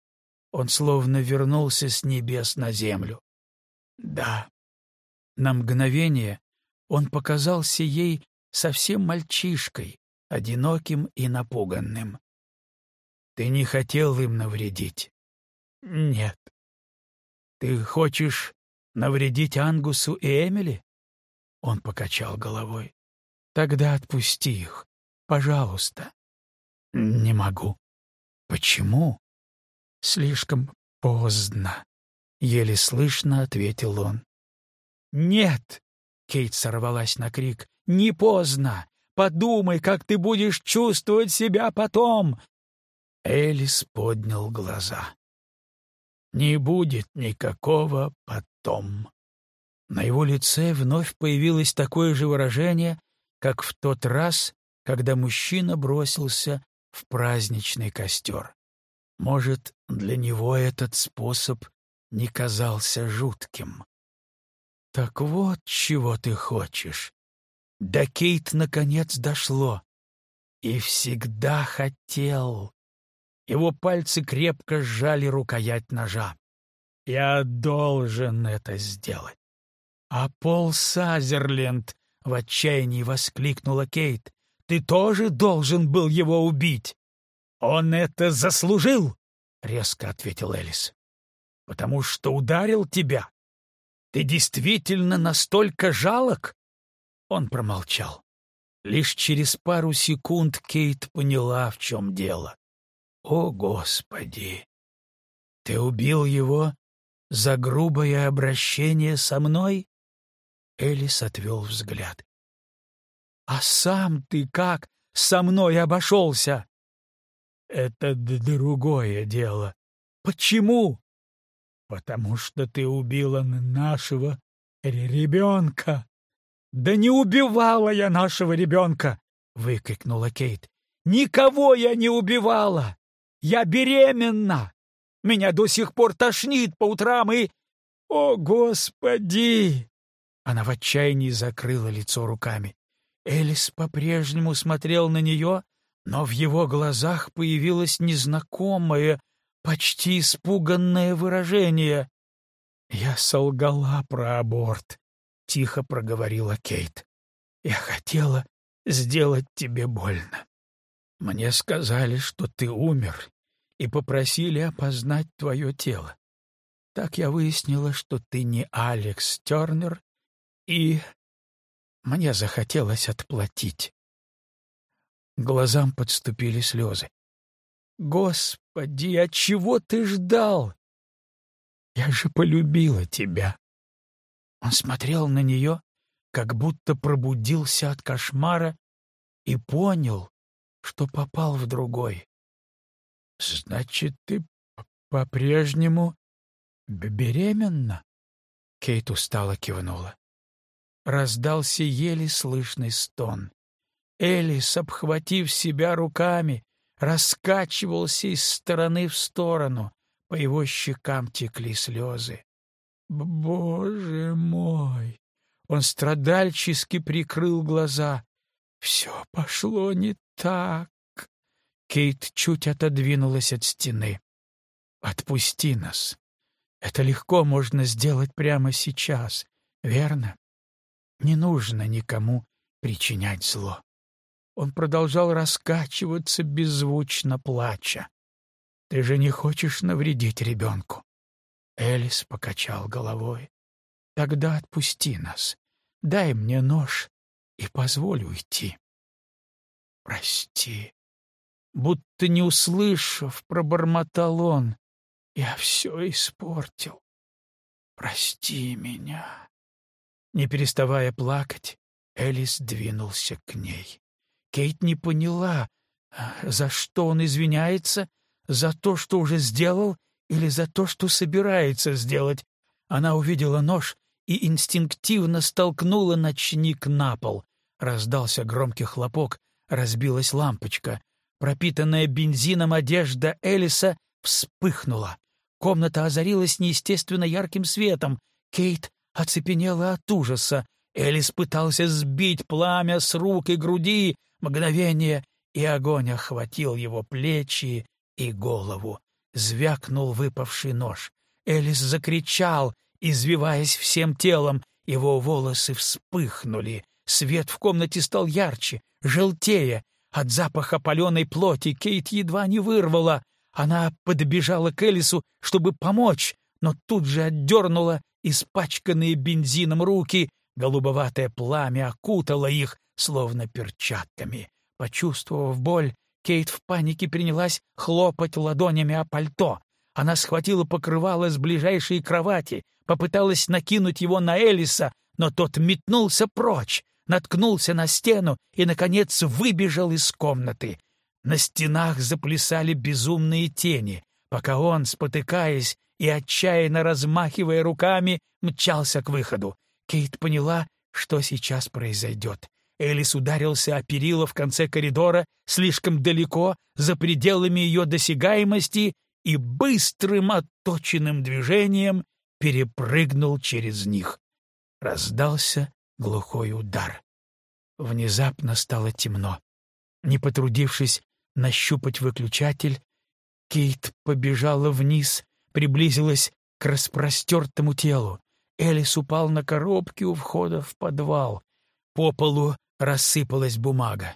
Он словно вернулся с небес на землю. Да. На мгновение он показался ей совсем мальчишкой, одиноким и напуганным. Ты не хотел им навредить? Нет. Ты хочешь навредить Ангусу и Эмили? Он покачал головой. Тогда отпусти их, пожалуйста. «Не могу». «Почему?» «Слишком поздно», — еле слышно ответил он. «Нет!» — Кейт сорвалась на крик. «Не поздно! Подумай, как ты будешь чувствовать себя потом!» Элис поднял глаза. «Не будет никакого потом». На его лице вновь появилось такое же выражение, как в тот раз, когда мужчина бросился в праздничный костер. Может, для него этот способ не казался жутким. «Так вот, чего ты хочешь». До Кейт наконец дошло. И всегда хотел. Его пальцы крепко сжали рукоять ножа. «Я должен это сделать». «А Пол Сазерленд!» — в отчаянии воскликнула Кейт. Ты тоже должен был его убить. Он это заслужил, — резко ответил Элис. Потому что ударил тебя. Ты действительно настолько жалок? Он промолчал. Лишь через пару секунд Кейт поняла, в чем дело. О, Господи! Ты убил его за грубое обращение со мной? Элис отвел взгляд. А сам ты как со мной обошелся? Это другое дело. Почему? Потому что ты убила нашего ребенка. Да не убивала я нашего ребенка! выкрикнула Кейт. Никого я не убивала! Я беременна! Меня до сих пор тошнит по утрам и... О, Господи! Она в отчаянии закрыла лицо руками. Элис по-прежнему смотрел на нее, но в его глазах появилось незнакомое, почти испуганное выражение. «Я солгала про аборт», — тихо проговорила Кейт. «Я хотела сделать тебе больно. Мне сказали, что ты умер, и попросили опознать твое тело. Так я выяснила, что ты не Алекс Тернер, и мне захотелось отплатить. Глазам подступили слезы. «Господи, от чего ты ждал? Я же полюбила тебя!» Он смотрел на нее, как будто пробудился от кошмара и понял, что попал в другой. «Значит, ты по-прежнему беременна?» Кейт устало кивнула. Раздался еле слышный стон. Элис, обхватив себя руками, раскачивался из стороны в сторону. По его щекам текли слезы. «Боже мой!» Он страдальчески прикрыл глаза. «Все пошло не так!» Кейт чуть отодвинулась от стены. «Отпусти нас. Это легко можно сделать прямо сейчас, верно? Не нужно никому причинять зло». Он продолжал раскачиваться, беззвучно плача. «Ты же не хочешь навредить ребенку?» Элис покачал головой. «Тогда отпусти нас. Дай мне нож и позволь уйти». «Прости». Будто не услышав, пробормотал он. «Я все испортил. Прости меня». Не переставая плакать, Элис двинулся к ней. Кейт не поняла, за что он извиняется, за то, что уже сделал, или за то, что собирается сделать. Она увидела нож и инстинктивно столкнула ночник на пол. Раздался громкий хлопок, разбилась лампочка. Пропитанная бензином одежда Элиса вспыхнула. Комната озарилась неестественно ярким светом. Кейт оцепенела от ужаса. Элис пытался сбить пламя с рук и груди, Мгновение, и огонь охватил его плечи и голову. Звякнул выпавший нож. Элис закричал, извиваясь всем телом. Его волосы вспыхнули. Свет в комнате стал ярче, желтее. От запаха паленой плоти Кейт едва не вырвала. Она подбежала к Элису, чтобы помочь, но тут же отдернула испачканные бензином руки. Голубоватое пламя окутало их, словно перчатками. Почувствовав боль, Кейт в панике принялась хлопать ладонями о пальто. Она схватила покрывало с ближайшей кровати, попыталась накинуть его на Элиса, но тот метнулся прочь, наткнулся на стену и, наконец, выбежал из комнаты. На стенах заплясали безумные тени, пока он, спотыкаясь и отчаянно размахивая руками, мчался к выходу. Кейт поняла, что сейчас произойдет. Элис ударился о перила в конце коридора слишком далеко, за пределами ее досягаемости, и быстрым отточенным движением перепрыгнул через них. Раздался глухой удар. Внезапно стало темно. Не потрудившись нащупать выключатель, Кейт побежала вниз, приблизилась к распростертому телу. Элис упал на коробке у входа в подвал. По полу рассыпалась бумага.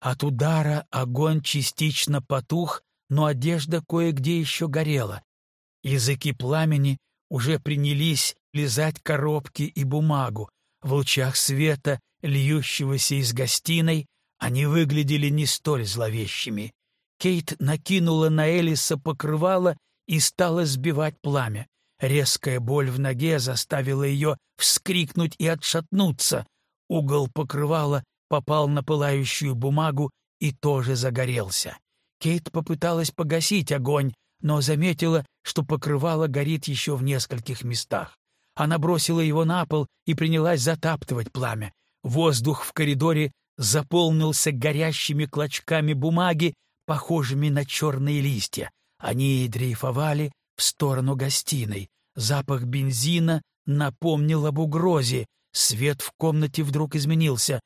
От удара огонь частично потух, но одежда кое-где еще горела. Языки пламени уже принялись лизать коробки и бумагу. В лучах света, льющегося из гостиной, они выглядели не столь зловещими. Кейт накинула на Элиса покрывало и стала сбивать пламя. Резкая боль в ноге заставила ее вскрикнуть и отшатнуться. Угол покрывала попал на пылающую бумагу и тоже загорелся. Кейт попыталась погасить огонь, но заметила, что покрывало горит еще в нескольких местах. Она бросила его на пол и принялась затаптывать пламя. Воздух в коридоре заполнился горящими клочками бумаги, похожими на черные листья. Они дрейфовали в сторону гостиной. Запах бензина напомнил об угрозе, Свет в комнате вдруг изменился.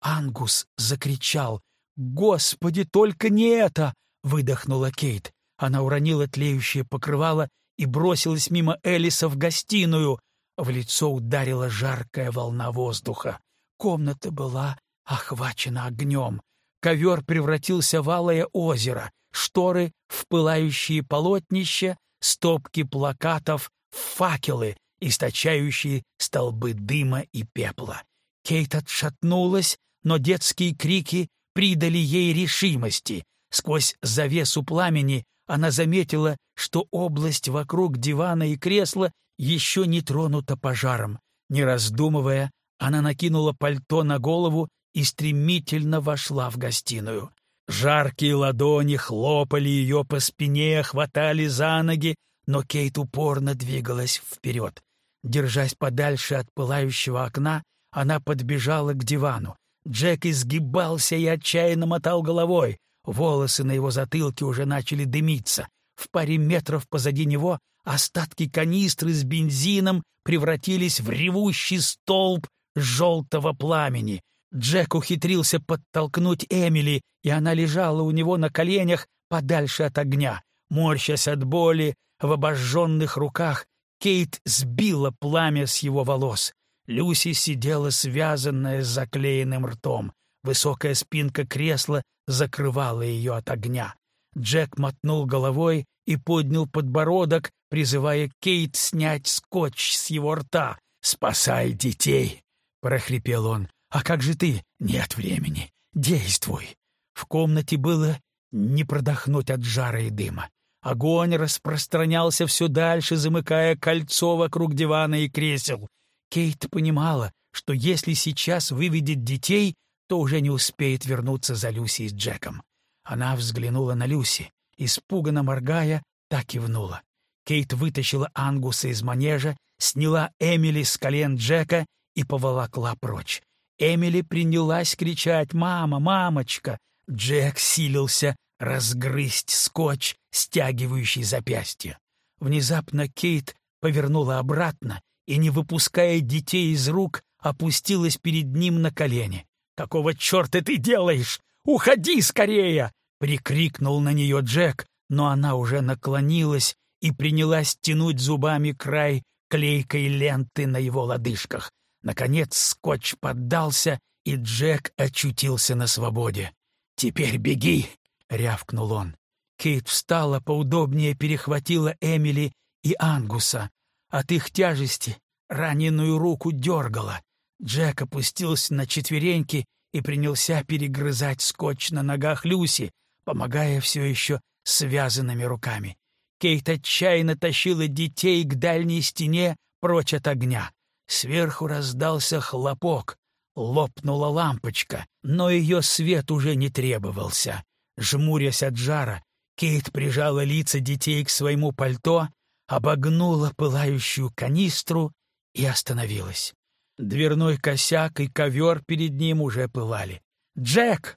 Ангус закричал. «Господи, только не это!» — выдохнула Кейт. Она уронила тлеющее покрывало и бросилась мимо Элиса в гостиную. В лицо ударила жаркая волна воздуха. Комната была охвачена огнем. Ковер превратился в алое озеро, шторы — в пылающие полотнища, стопки плакатов — факелы, источающие столбы дыма и пепла. Кейт отшатнулась, но детские крики придали ей решимости. Сквозь завесу пламени она заметила, что область вокруг дивана и кресла еще не тронута пожаром. Не раздумывая, она накинула пальто на голову и стремительно вошла в гостиную. Жаркие ладони хлопали ее по спине, хватали за ноги, но Кейт упорно двигалась вперед. Держась подальше от пылающего окна, она подбежала к дивану. Джек изгибался и отчаянно мотал головой. Волосы на его затылке уже начали дымиться. В паре метров позади него остатки канистры с бензином превратились в ревущий столб желтого пламени. Джек ухитрился подтолкнуть Эмили, и она лежала у него на коленях подальше от огня. Морщась от боли в обожженных руках, Кейт сбила пламя с его волос. Люси сидела связанная с заклеенным ртом. Высокая спинка кресла закрывала ее от огня. Джек мотнул головой и поднял подбородок, призывая Кейт снять скотч с его рта. «Спасай детей!» — прохрипел он. «А как же ты? Нет времени. Действуй!» В комнате было не продохнуть от жара и дыма. Огонь распространялся все дальше, замыкая кольцо вокруг дивана и кресел. Кейт понимала, что если сейчас выведет детей, то уже не успеет вернуться за Люси с Джеком. Она взглянула на Люси, испуганно моргая, так и внула. Кейт вытащила Ангуса из манежа, сняла Эмили с колен Джека и поволокла прочь. Эмили принялась кричать «Мама! Мамочка!». Джек силился разгрызть скотч, стягивающий запястье. Внезапно Кейт повернула обратно и, не выпуская детей из рук, опустилась перед ним на колени. «Какого черта ты делаешь? Уходи скорее!» — прикрикнул на нее Джек, но она уже наклонилась и принялась тянуть зубами край клейкой ленты на его лодыжках. Наконец скотч поддался, и Джек очутился на свободе. «Теперь беги!» — рявкнул он. Кейт встала, поудобнее перехватила Эмили и Ангуса. От их тяжести раненую руку дергала. Джек опустился на четвереньки и принялся перегрызать скотч на ногах Люси, помогая все еще связанными руками. Кейт отчаянно тащила детей к дальней стене прочь от огня. Сверху раздался хлопок, лопнула лампочка, но ее свет уже не требовался. Жмурясь от жара, Кейт прижала лица детей к своему пальто, обогнула пылающую канистру и остановилась. Дверной косяк и ковер перед ним уже пылали. «Джек!»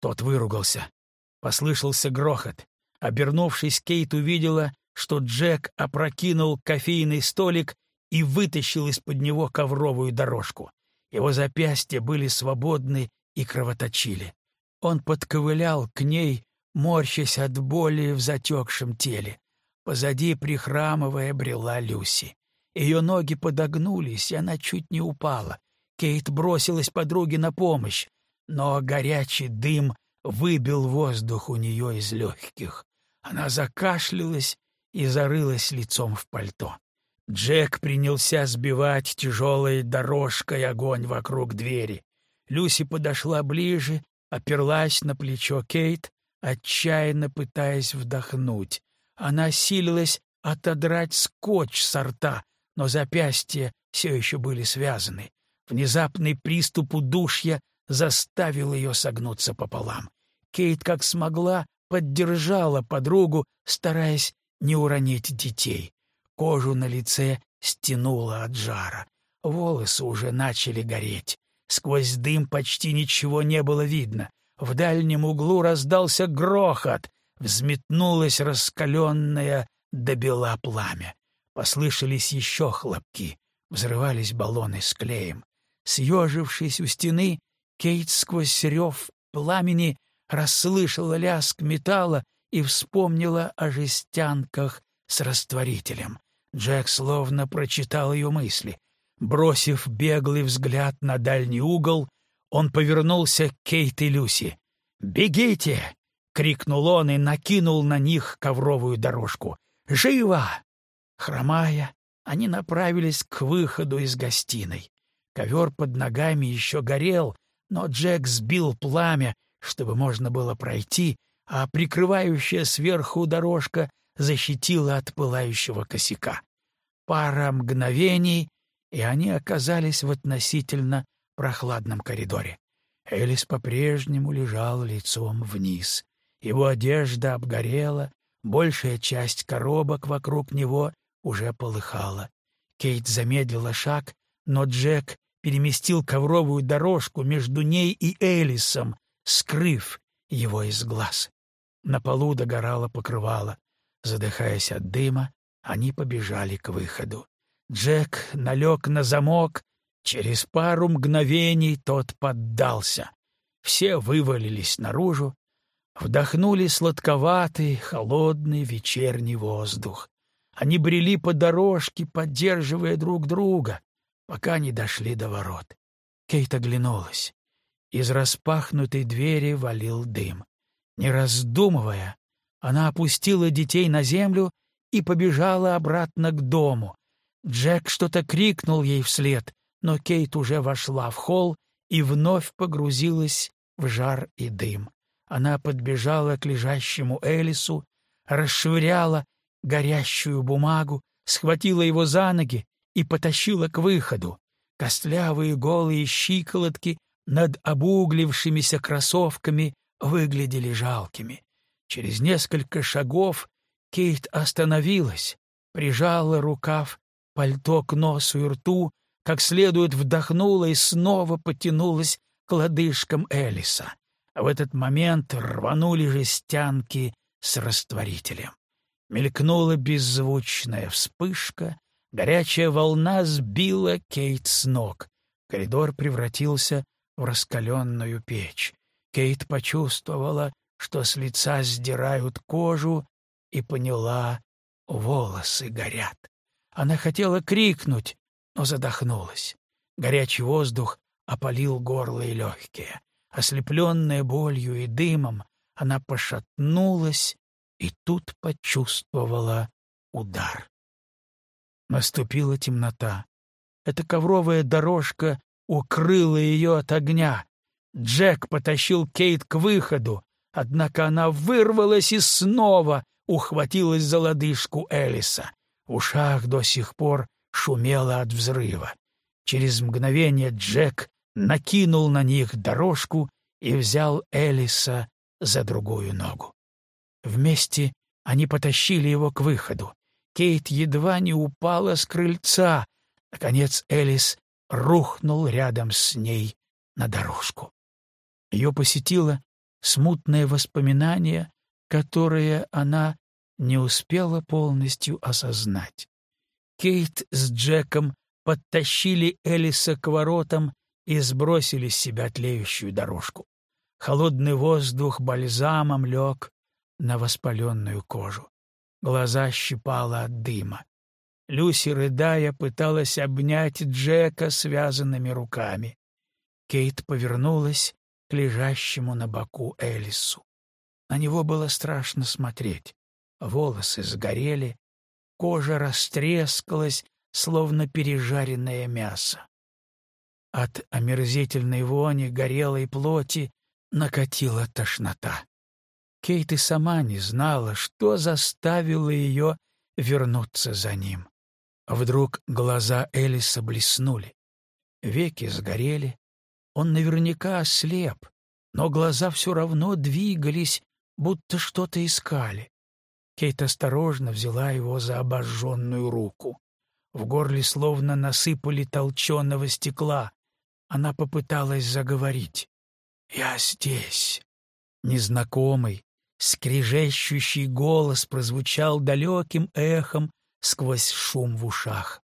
Тот выругался. Послышался грохот. Обернувшись, Кейт увидела, что Джек опрокинул кофейный столик и вытащил из-под него ковровую дорожку. Его запястья были свободны и кровоточили. Он подковылял к ней, морщась от боли в затекшем теле. Позади, прихрамывая, брела Люси. Ее ноги подогнулись, и она чуть не упала. Кейт бросилась подруге на помощь, но горячий дым выбил воздух у нее из легких. Она закашлялась и зарылась лицом в пальто. Джек принялся сбивать тяжелой дорожкой огонь вокруг двери. Люси подошла ближе, оперлась на плечо Кейт, отчаянно пытаясь вдохнуть. Она силилась отодрать скотч со рта, но запястья все еще были связаны. Внезапный приступ удушья заставил ее согнуться пополам. Кейт, как смогла, поддержала подругу, стараясь не уронить детей. Кожу на лице стянуло от жара. Волосы уже начали гореть. Сквозь дым почти ничего не было видно. В дальнем углу раздался грохот. Взметнулось раскаленное до бела пламя. Послышались еще хлопки. Взрывались баллоны с клеем. Съежившись у стены, Кейт сквозь рев пламени расслышала лязг металла и вспомнила о жестянках с растворителем. Джек словно прочитал ее мысли. Бросив беглый взгляд на дальний угол, он повернулся к Кейт и Люси. «Бегите!» — крикнул он и накинул на них ковровую дорожку. «Живо!» Хромая, они направились к выходу из гостиной. Ковер под ногами еще горел, но Джек сбил пламя, чтобы можно было пройти, а прикрывающая сверху дорожка защитила от пылающего косяка. Пара мгновений, и они оказались в относительно прохладном коридоре. Элис по-прежнему лежал лицом вниз. Его одежда обгорела, большая часть коробок вокруг него уже полыхала. Кейт замедлила шаг, но Джек переместил ковровую дорожку между ней и Элисом, скрыв его из глаз. На полу догорало покрывало. Задыхаясь от дыма, они побежали к выходу. Джек налег на замок. Через пару мгновений тот поддался. Все вывалились наружу, вдохнули сладковатый, холодный вечерний воздух. Они брели по дорожке, поддерживая друг друга, пока не дошли до ворот. Кейт оглянулась. Из распахнутой двери валил дым. Не раздумывая, она опустила детей на землю и побежала обратно к дому. Джек что-то крикнул ей вслед, но Кейт уже вошла в холл и вновь погрузилась в жар и дым. Она подбежала к лежащему Элису, расшвыряла горящую бумагу, схватила его за ноги и потащила к выходу. Костлявые голые щиколотки над обуглившимися кроссовками выглядели жалкими. Через несколько шагов Кейт остановилась, прижала рукав пальто к носу и рту, как следует вдохнула и снова потянулась к лодыжкам Элиса. В этот момент рванули жестянки с растворителем. Мелькнула беззвучная вспышка, горячая волна сбила Кейт с ног. Коридор превратился в раскаленную печь. Кейт почувствовала, что с лица сдирают кожу, и поняла — волосы горят. Она хотела крикнуть, но задохнулась. Горячий воздух опалил горло и легкие. Ослепленная болью и дымом, она пошатнулась и тут почувствовала удар. Наступила темнота. Эта ковровая дорожка укрыла ее от огня. Джек потащил Кейт к выходу, однако она вырвалась и снова ухватилась за лодыжку Элиса. В ушах до сих пор шумело от взрыва. Через мгновение Джек накинул на них дорожку и взял Элиса за другую ногу. Вместе они потащили его к выходу. Кейт едва не упала с крыльца. Наконец Элис рухнул рядом с ней на дорожку. Ее посетило смутное воспоминание, которое она не успела полностью осознать. Кейт с Джеком подтащили Элиса к воротам и сбросили с себя тлеющую дорожку. Холодный воздух бальзамом лег на воспаленную кожу. Глаза щипало от дыма. Люси, рыдая, пыталась обнять Джека связанными руками. Кейт повернулась к лежащему на боку Элису. На него было страшно смотреть. Волосы сгорели, кожа растрескалась, словно пережаренное мясо. От омерзительной вони горелой плоти накатила тошнота. Кейт и сама не знала, что заставило ее вернуться за ним. Вдруг глаза Элиса блеснули. Веки сгорели, он наверняка ослеп, но глаза все равно двигались, будто что-то искали. Кейт осторожно взяла его за обожженную руку. В горле словно насыпали толченого стекла. Она попыталась заговорить. «Я здесь». Незнакомый, скрежещущий голос прозвучал далеким эхом сквозь шум в ушах.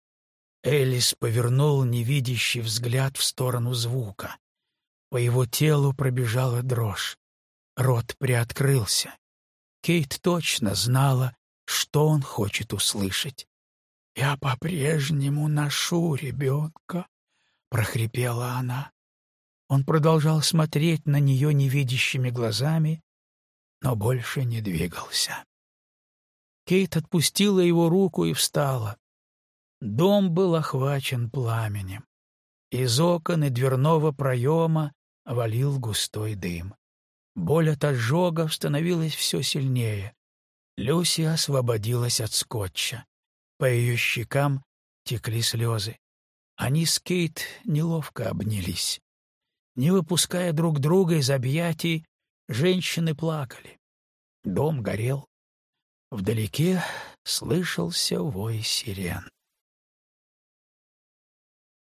Элис повернул невидящий взгляд в сторону звука. По его телу пробежала дрожь. Рот приоткрылся. Кейт точно знала, что он хочет услышать. «Я по-прежнему ношу ребенка», — прохрипела она. Он продолжал смотреть на нее невидящими глазами, но больше не двигался. Кейт отпустила его руку и встала. Дом был охвачен пламенем. Из окон и дверного проема валил густой дым. Боль от ожогов становилась все сильнее. Люси освободилась от скотча. По ее щекам текли слезы. Они с Кейт неловко обнялись. Не выпуская друг друга из объятий, женщины плакали. Дом горел. Вдалеке слышался вой сирен.